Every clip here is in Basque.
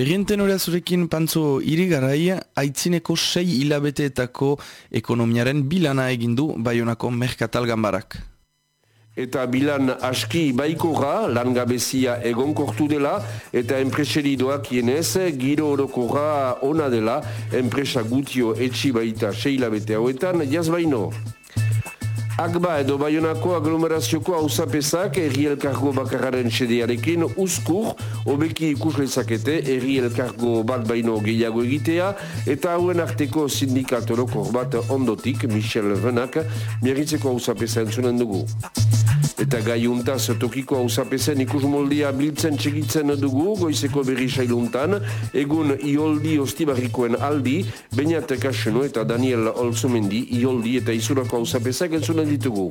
Berrienten hori azurekin pantzo irigarai, aitzineko sei hilabeteetako ekonomiaren bilana egindu Bayonako Merkatal Gambarak. Eta bilan aski baikorra, langabezia egonkortu dela, eta enpreseri doak ienez, giro orokorra ona dela, enpresa gutio etxi baita sei hilabete hauetan, jaz baino. Agba edo Bayonako aglomerazioko hausapezak erri elkargo bakararen sedearekin uskur, obeki ikus lezakete erri elkargo bat baino gehiago egitea, eta hauen arteko sindikatoloko bat ondotik, Michel Renak, miarritzeko hausapeza entzunen dugu. Eta gai untaz tokiko hau zapezen ikus moldia biltzen txegitzen dugu, goizeko berri sailuntan, egun ioldi ostibarrikoen aldi, Beñat Kaseno eta Daniel Olzomendi, ioldi eta izurako hau zapezak entzunen ditugu.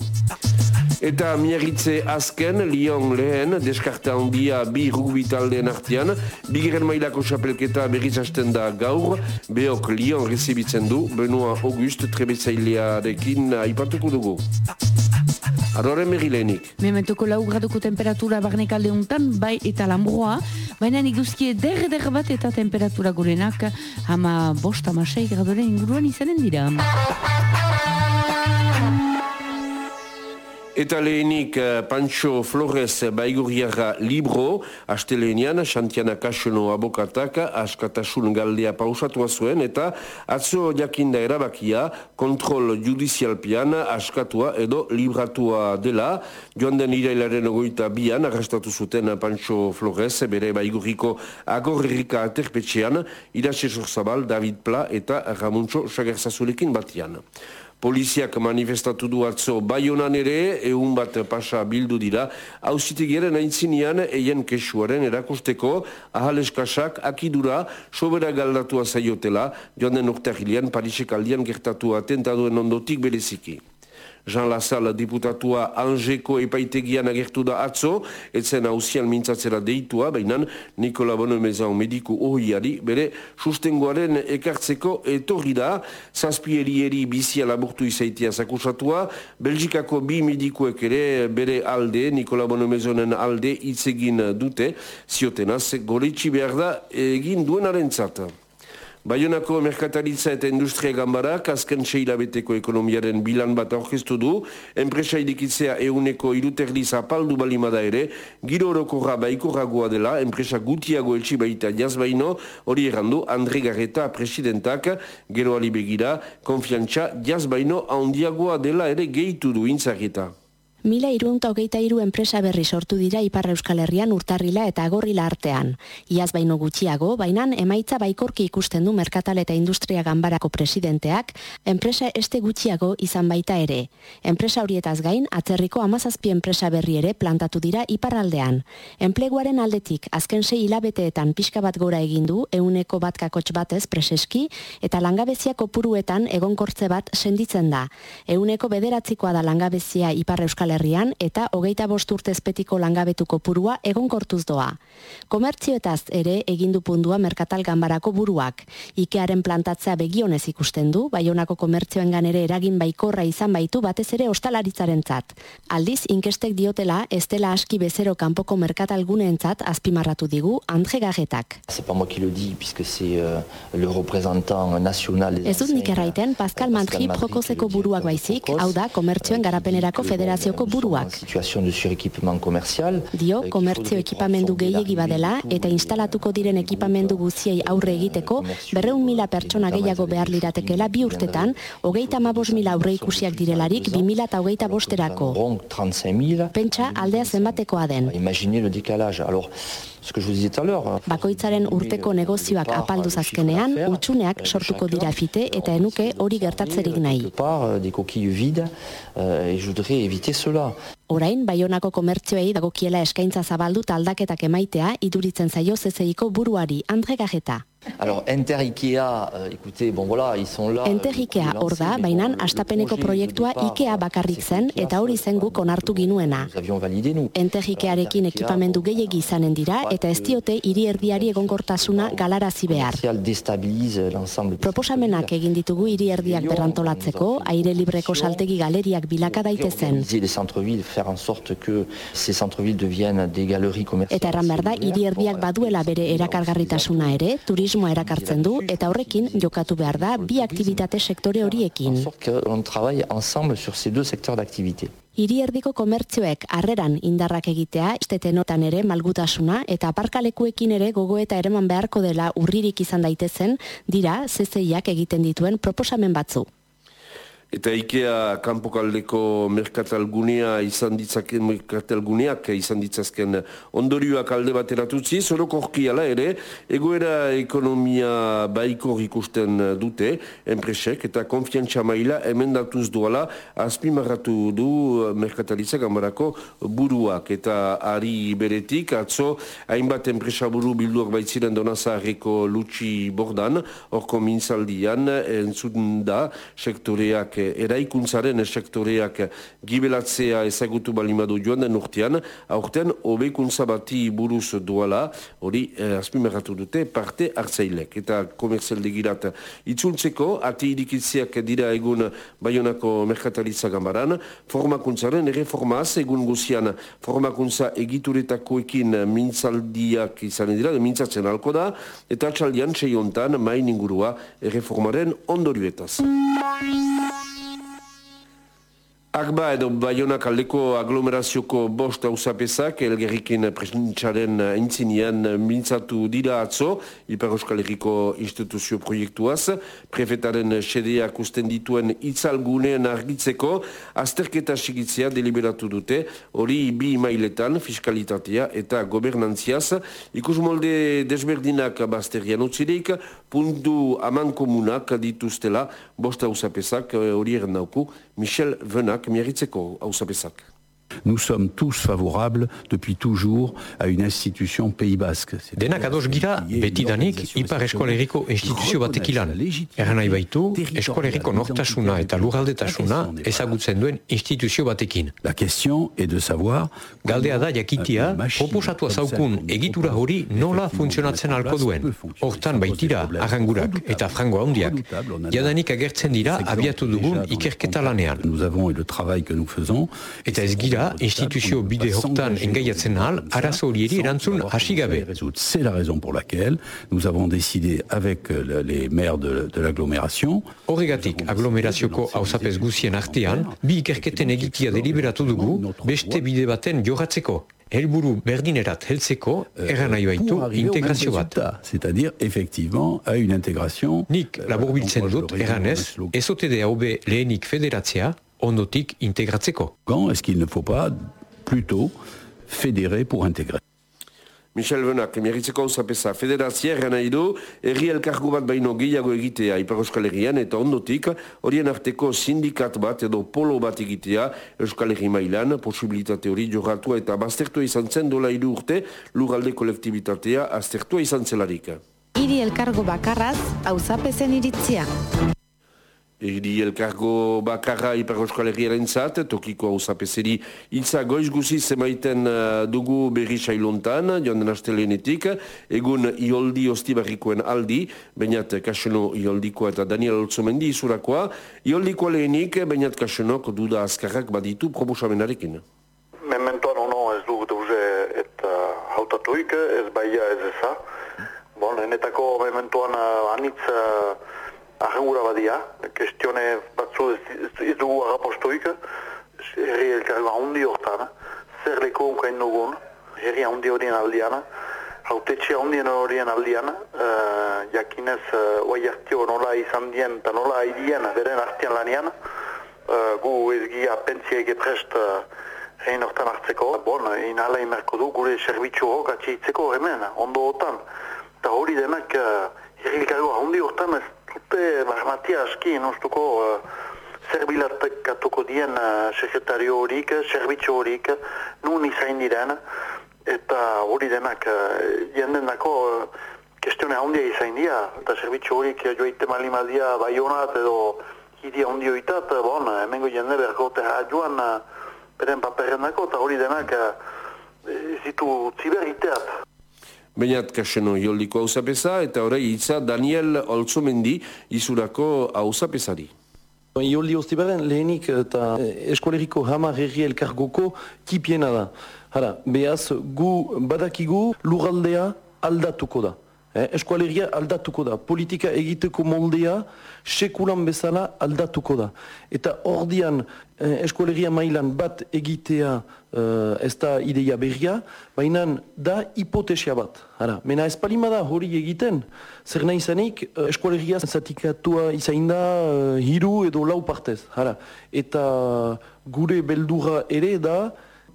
Eta miarritze azken, Lyon lehen, deskarta handia bi rugbi taldeen artean, bigeren mailako xapelketa berriz hasten da gaur, behok Lyon rezibitzen du, Benoit Auguste trebezailearekin aipatuko dugu. Arrore merilenik. Mementuko lau graduko temperatura barnek alde untan, bai eta lamboa, baina iguzkie der bat eta temperatura gurenak, ama bost amasei gradoren inguruan izanen dira. Eta lehenik uh, Pancho Flores baigurriara libro, haste lehenian, Xantiana Kasono abokatak, askatasun galdea pausatu zuen eta atzo jakinda erabakia, kontrol judizialpian, askatua edo libratua dela, joan den irailaren ogoita bian, arrestatu zuten Pancho Flores, bere baigurriko agorrika aterpetxean, Iraxe Zorzabal, David Pla eta Ramuntxo Sagerzazulekin batian. Poliziak manifestatu du atzo baionan ere, egun bat pasa bildu dira, hausitegiaren aintzinean eien kesuaren erakusteko ahaleskasak akidura sobera galdatua zaiotela, joan den urte Parisek aldian gertatu atentaduen ondotik bereziki. Jean Lassalle diputatua Angeko epaitegian agertu da atzo, etzen hausian mintzatzera deitua, baina Nikola Bonomezan mediku ohiari, bere sustengoaren ekartzeko etorri da, zazpieri eri bizia laburtu izaitia zakusatua, Belgikako bi medikuek ere bere alde, Nikola Bonomezonen alde itzegin dute, ziotenaz, goretsi behar da egin duenaren zata. Baionako merkataritza eta industria gambarak azken seilabeteko ekonomiaren bilan bat aurkeztu du, enpresa idikitzea euneko iruterdi zapaldu balimada ere, giro orokorra baikorragoa dela, enpresa gutiago eltsi baita jazbaino, hori errandu Andre Garreta presidentak, gero alibegira, konfiantza jazbaino handiagoa dela ere gehitu du intzarreta. Mila irunta hogeita iru enpresa berri sortu dira Ipar Euskal Herrian urtarrila eta agorrila artean. Iaz baino gutxiago, bainan emaitza baikorki ikusten du Merkatal eta Industria Ganbarako presidenteak, enpresa este gutxiago izan baita ere. Enpresa horietaz gain, atzerriko amazazpi enpresa berri ere plantatu dira Iparraldean. Enpleguaren aldetik, azken sei hilabeteetan pixka bat gora egin du, euneko bat kakotx batez preseski, eta langabeziako puruetan egonkortze bat senditzen da. Euneko bederatzikoa da langabezia Ipar Euskal Euskal Herrian eta hogeita bost urtezpetiko langabetuko purua egonkortuz doa. Komertzioetaz ere egindu pundua merkatal ganbarako buruak. Ikearen plantatzea begionez ikusten du, baionako komertzioen ere eragin baikorra izan baitu batez ere ostalaritzaren zat. Aldiz, inkestek diotela, ez dela aski bezero kanpoko merkatal guneentzat azpimarratu digu Andre Gajetak. Euh, ez dut nik erraiten, Pascal Mantri prokozeko buruak baizik, hau da, komertzioen garapenerako federazioko buruak. Dio, komertzio ekipamendu gehiegi badela eta instalatuko diren ekipamendu guziei aurre egiteko berreun mila pertsona gehiago behar liratekela bi urtetan, hogeita mabos mila aurre ikusiak direlarik bi mila eta hogeita bosterako. Pentsa aldea zenbatekoa den. Bakoitzaren urteko negozioak apalduz azkenean, utxuneak sortuko dira fite eta enuke hori gertatzerik nahi. Orain, Baionako komertzioei dagokiela eskaintza zabaldu taldaketak emaitea iduritzen zaio zezeiko buruari Andre Gajeta. Alors, Enter Ikea, euh, écoutez, bon voilà, ils sont là. Enter Ikea hor da, baina astapeneko proiektua Ikea bakarrik zen eta hori zen guk onartu ginuena. Enter Ikearekin ekipamendu gehiegi izanen dira eta ez diote hiri erdiari egonkortasuna galarazi behar. Proposamenak egin ditugu hiri erdiak berrantolatzeko, aire libreko saltegi galeriak bilaka daitezen. Eta erran behar da, hiri erdiak baduela bere erakargarritasuna ere, turismoa erakartzen du, eta horrekin jokatu behar da bi aktivitate sektore horiekin. qu'on travaille ensemble sur ces deux secteurs d'activité. Hiri erdiko komertzioek harreran indarrak egitea, estetenotan ere malgutasuna eta aparkalekuekin ere gogoeta ereman beharko dela urririk izan daitezen, dira CCIak egiten dituen proposamen batzu. Eta Ikea kanpokaldeko merkatalgunea izan ditzaken, merkatalguneak izan ditzazken ondorioak alde bateratutzi, zorokorki ala ere, egoera ekonomia baikor ikusten dute, enpresek, eta konfiantza maila emendatuz duala, azpimarratu du merkatalitza gambarako buruak, eta ari beretik, atzo, hainbat enpresa buru bilduak baitziren donazarreko lutsi bordan, orko mintzaldian, entzun da, sektoreak eraikuntzaren sektoreak gibelatzea ezagutu balimadu joan den urtean, aurtean hobekuntza bati buruz duala, hori eh, azpimerratu dute parte hartzailek. Eta komerzialdegirat itzultzeko, ati irikitziak dira egun Bayonako merkatalitza gambaran, formakuntzaren erreformaz egun guzian formakuntza egituretakoekin mintzaldiak izan dira, mintzatzen alko da, eta txaldian txeiontan main ingurua erreformaren ondorioetaz. Agba edo Baionak aldeko aglomerazioko bost hausapezak elgerrikin presentzaren intzinean mintzatu dira atzo, Ipar Euskal Herriko instituzio proiektuaz, prefetaren sedeak usten dituen itzalguneen argitzeko, azterketa sigitzea deliberatu dute, hori bi mailetan fiskalitatea eta gobernantziaz, ikus molde desberdinak bazterian utzirik, puntu aman komunak dituztela bost hausapezak hori eran dauku, Michel Venak, miarritzeko hausapezak. Nous sommes tous favorables depuis toujours à une institution Pays Basque. Denak ados gira betidanik Ipar Eskoleriko instituzio batek ilan. Erran nahi baitu, Eskoleriko nortasuna eta lurraldetasuna ezagutzen duen instituzio batekin. La question est de savoir Galdea da jakitia, proposatua zaukun egitura hori nola funtzionatzen alko duen. Hortan baitira, arrangurak eta frango handiak. Jadanik agertzen dira abiatu dugun ikerketa lanean. nous avons et le travail que nous faisons. Eta ez gira, instituzio bide hortan engaiatzen ahal, arazo horieri erantzun hasi gabe. C'est la raison pour laquelle nous avons décidé avec euh, les maires de, de l'agglomération Horregatik, aglomerazioko hausapez guzien artean, bi ikerketen egitia deliberatu dugu, beste bide baten jogatzeko. Helburu berdinerat heltzeko, erran nahi baitu, integrazio bat. c'est-à-dire effectivement à une intégration. Nik laburbiltzen Euh, dut, on pourrait erranez, ezote de haube lehenik federatzea, ondotik integratzeko. Quand est-ce qu'il ne faut pas plutôt fédérer pour intégrer Michel Benak, miarritzeko hausapeza federazia erran nahi du, erri elkargu bat baino gehiago egitea Ipar Euskal Herrian eta ondotik horien arteko sindikat bat edo polo bat egitea Euskal Herri mailan, posibilitate hori jorratua eta baztertua izan zen dola hiru urte lurralde kolektibitatea aztertua izan zelarik. Hiri elkargo bakarraz, auzapezen iritzia. Eri elkargo bakarra Ipar Euskal Herriaren zat, tokiko hausapezeri hitza goiz guzi zemaiten uh, dugu berri sailontan, joan den astelenetik, egun ioldi ostibarrikoen aldi, bainat kaseno ioldikoa eta Daniel Oltzomendi izurakoa, ioldikoa lehenik, bainat kasenok duda azkarrak baditu proposamenarekin. Mementoan ono ez dugu duze eta hautatuik, ez baia ez eza. Bon, enetako mementoan uh, ahengura badia, kestione batzu ez, dugu agapostuik, herri elkargo handi hortan, zer leko unkain dugun, herri handi horien aldian, hautetxe handien horien aldian, uh, jakinez uh, oai nola izan dien eta nola haidien beren artian lanian, uh, gu ezgia pentsiaik prest uh, Hein hortan hartzeko, bon, inala imerko du gure servitzu hok atxitzeko hemen, ondo hotan. Eta hori denak, uh, irrikago handi hortan ez dute barmatia aski, nostuko uh, zerbilatkatuko dien uh, sekretario horik, servitzu horik, nun izain diren, eta hori denak, uh, jenden dako, uh, kestione handia izain dira, eta zerbitzu horik joite malimadia baionat edo hiri handi hoitat, bon, hemengo jende berko terra joan beren paperrenako, eta hori denak zitu ziberiteat. Beinat kaseno joldiko hausapesa, eta horrei hitza Daniel Olzomendi izurako hausapesari. Ioldi Ostibaren lehenik eta eskualeriko hamar herri elkargoko kipiena da. Hara, behaz, gu badakigu lurraldea aldatuko da. Eh, eskualeria aldatuko da. Politika egiteko moldea sekulan bezala aldatuko da. Eta ordian eh, eskualeria mailan bat egitea eh, ez da ideia berria, baina da hipotesia bat. Hara, mena ez da hori egiten, zer nahi zanik eh, eskualeria zatikatua izain da eh, hiru edo lau partez. Hara, eta gure beldura ere da,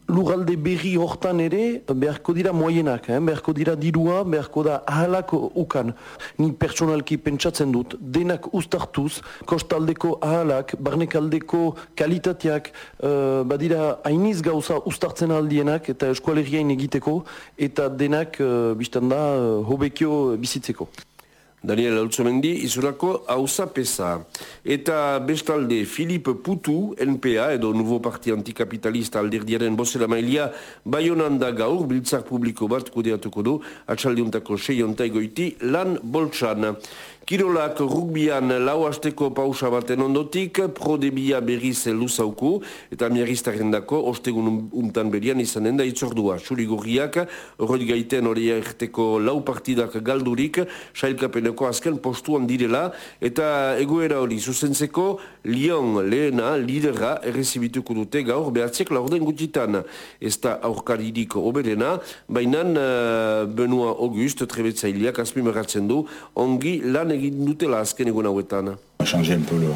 lugalde berri hortan ere beharko dira moienak, eh? beharko dira dirua, beharko da ahalak ukan. Ni personalki pentsatzen dut, denak ustartuz, kostaldeko ahalak, barnekaldeko kalitateak, uh, badira hainiz gauza ustartzen aldienak eta eskualeriain egiteko, eta denak, uh, biztanda, uh, hobekio bizitzeko. Daniel Altzomendi, izurako hauza pesa. Eta bestalde, Philippe Putu, NPA, edo Nuvo Parti Antikapitalista alderdiaren bozera mailia, baionan da gaur, biltzak publiko bat kudeatuko du, atxaldiuntako seiontai lan boltsan. Kirolak rugbian lau hasteko pausa baten ondotik, prodebia berriz luzauku, eta miaristaren dako, ostegun untan berian izanen da itzordua. Xuri gorriak, hori gaiten hori erteko lau partidak galdurik, sailkapeneko azken postuan direla, eta egoera hori zuzentzeko, Lyon lehena, lidera, errezibituko dute gaur, behatziek laurden gutitan. Ez da aurkaririk oberena, baina uh, Benoit August, trebetzaileak, azpimeratzen du, ongi lan egin dutela azken egun hauetan. Changer un peu le,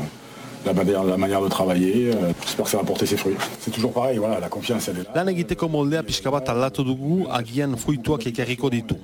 la manière, la manière de travailler. Euh, J'espère que ça va porter ses fruits. C'est toujours pareil, voilà, la confiance elle est là. Lan egiteko moldea pixka bat aldatu dugu agian fruituak ekarriko ditu.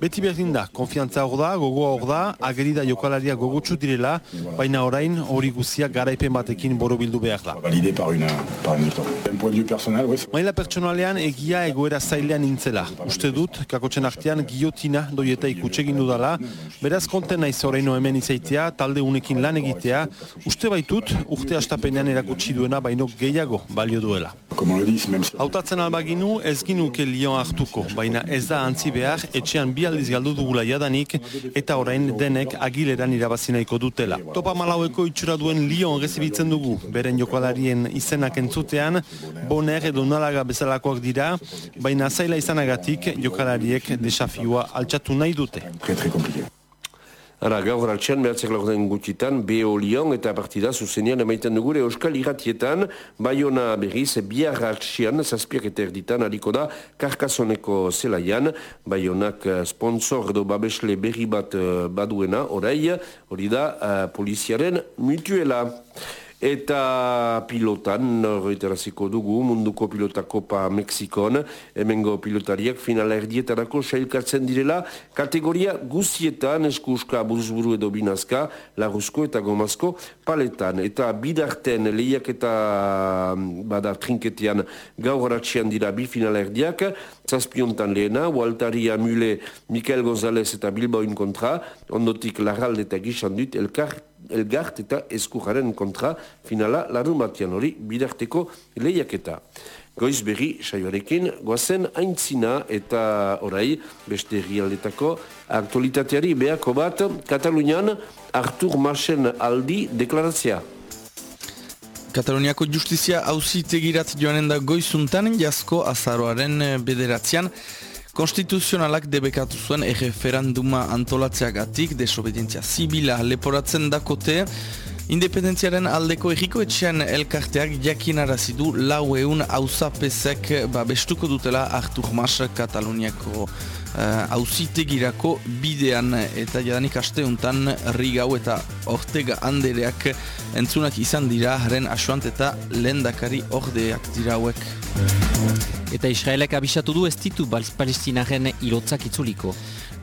Beti berdin da, konfiantza hor da, gogoa hor da, agerida jokalaria gogotsu direla, baina orain hori guzia garaipen batekin borobildu behar da. Validé par une, par une victoire. Un point de vue personnel, oui. Maila pertsonalean egia egoera zailean nintzela. Uste dut, kakotzen artean giotina doieta ikutsegin dudala, beraz konten naiz oraino hemen izaitea, talde unekin lan egitea, uste baitut, urte astapenean erakutsi duena baino gehiago balio duela. Hautatzen albaginu ez ginuke lion hartuko, baina ez da antzi behar etxean bi aldiz galdu dugula jadanik eta orain denek agileran irabazi nahiko dutela. Topa malaueko itxura duen lion rezibitzen dugu, beren jokalarien izenak entzutean, boner edo nalaga bezalakoak dira, baina zaila izanagatik jokalariek desafioa altxatu nahi dute. Ara, gaur altxean, behatzek gutitan, BO Lyon eta partida zuzenean emaiten dugure Euskal Iratietan, Bayona berriz, biar altxean, zazpiak eta erditan, hariko da, karkasoneko zelaian, Bayonak eh, sponsor edo babesle berri bat uh, baduena, orai, hori da, uh, poliziaren mutuela. Eta pilotan, horretaraziko dugu, munduko pilotakopa Mexikon, hemengo pilotariak finala erdietarako sailkatzen direla, kategoria guztietan, eskuska, buruzburu edo binazka, laruzko eta gomazko paletan. Eta bidarten lehiak eta bada trinketean gauratxean dira bi finala erdiak, zazpiontan lehena, Waltaria Mule, Mikael González eta Bilbaoin kontra, ondotik larralde eta gizan dut, elkar elgart eta eskujaren kontra finala larun batian hori bidarteko lehiaketa. Goiz berri saioarekin, goazen aintzina eta orai beste rialdetako aktualitateari behako bat Katalunian Artur Masen aldi deklaratzea. Kataluniako justizia hauzitegirat joanen da goizuntan jazko azaroaren bederatzean Konstituzionalak debekatu zuen erreferanduma antolatzeagatik desobedientzia zibila leporatzen dakote Independentziaren aldeko egiko etxean elkarteak jakin arazidu lau eun hauzapezek babestuko dutela Artur Mas Kataluniako hauzitegirako uh, bidean eta jadanik asteuntan rigau eta ortega handereak entzunak izan dira haren asuant eta lendakari ordeak dira hauek. Eta Israelek abisatu du ez ditu palestinaren ilotzak itzuliko.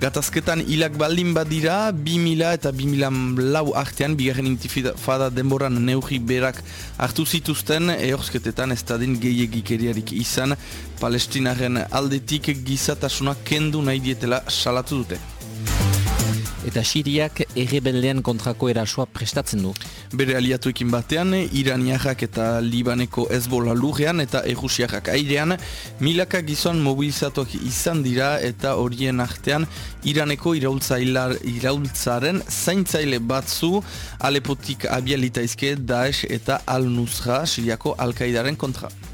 Gatazketan hilak baldin badira, 2000 eta 2000 lau artean, bigarren intifada denboran neuhi berak hartu zituzten, eorzketetan ez da den gehiagikeriarik izan, palestinaren aldetik gizatasuna kendu nahi dietela salatu dute. Eta Siriak errebeldean kontrako erasoa prestatzen du. Bere aliatuekin batean, Iraniakak eta Libaneko ezbola lurrean eta Errusiakak airean, milaka gizon mobilizatuak izan dira eta horien artean Iraneko iraultzaren zaintzaile batzu Alepotik abialitaizke Daesh eta Al-Nusra Siriako Al-Qaidaren kontra.